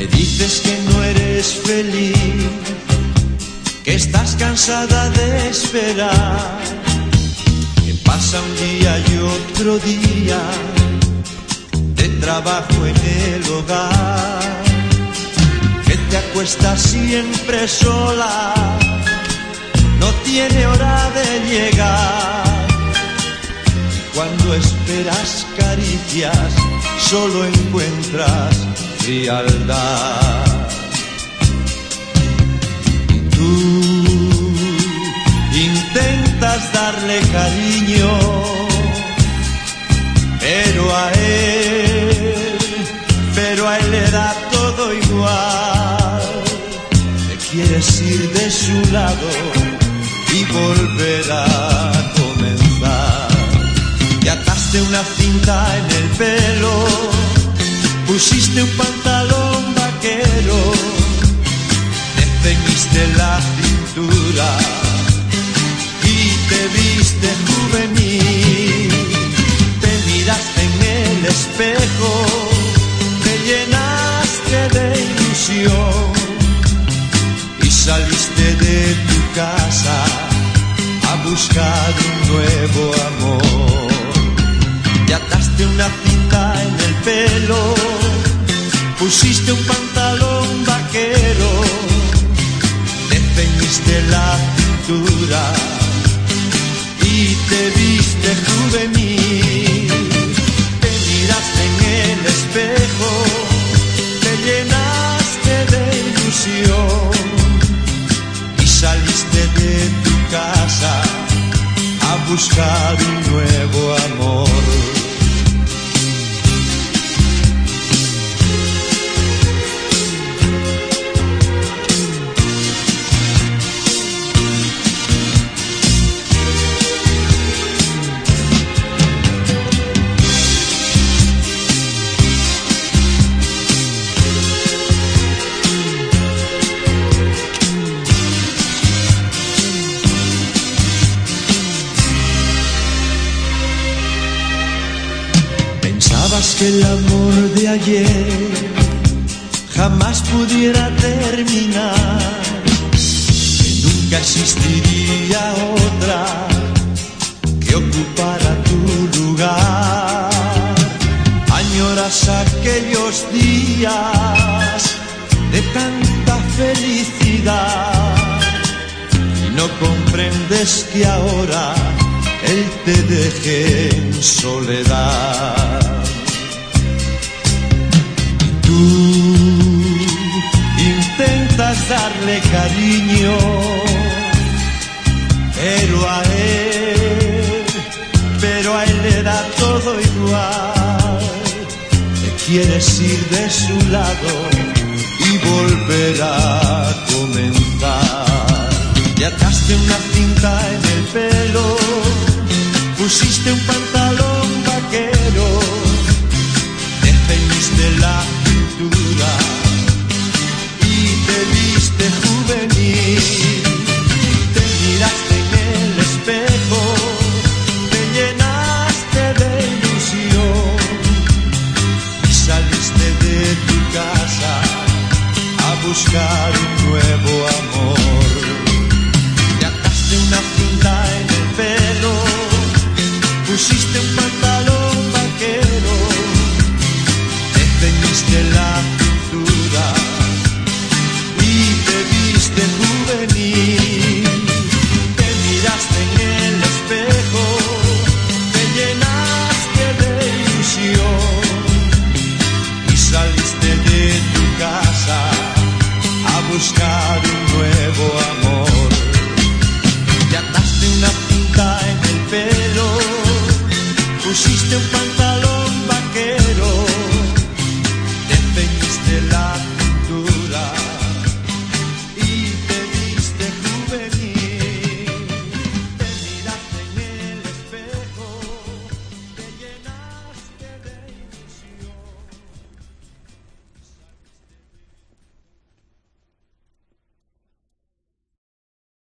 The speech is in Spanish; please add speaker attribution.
Speaker 1: Me dices que no eres feliz, que estás cansada de esperar, que pasa un día y otro día de trabajo en el hogar, que te acuestas siempre sola, no tiene hora de llegar. Cuando esperas caricias, solo encuentras frialdad. Tú intentas darle cariño, pero a él, pero a él le da todo igual. Te quieres ir de su lado y volver a comenzar. Y ataste una cinta en el pelo, pusiste un pantalón vaquero, te ceñiste la cintura y te viste juvenil. Te miraste en el espejo, te llenaste de ilusión y saliste de tu casa a buscar un nuevo amor. Ataste una cinta en el pelo, pusiste un pantalón vaquero, te ceñiste la cintura y te viste juvenil. Te miraste en el espejo, te llenaste de ilusión y saliste de tu casa a buscar un nuevo amor. Que el amor de ayer jamás pudiera terminar, que nunca existiría otra que ocupara tu lugar. Añoras aquellos días de tanta felicidad y no comprendes que ahora él te deje en soledad. Tú intentas darle cariño, pero a él, pero a él le da todo igual. Te quieres ir de su lado y volver a comenzar. Y ataste una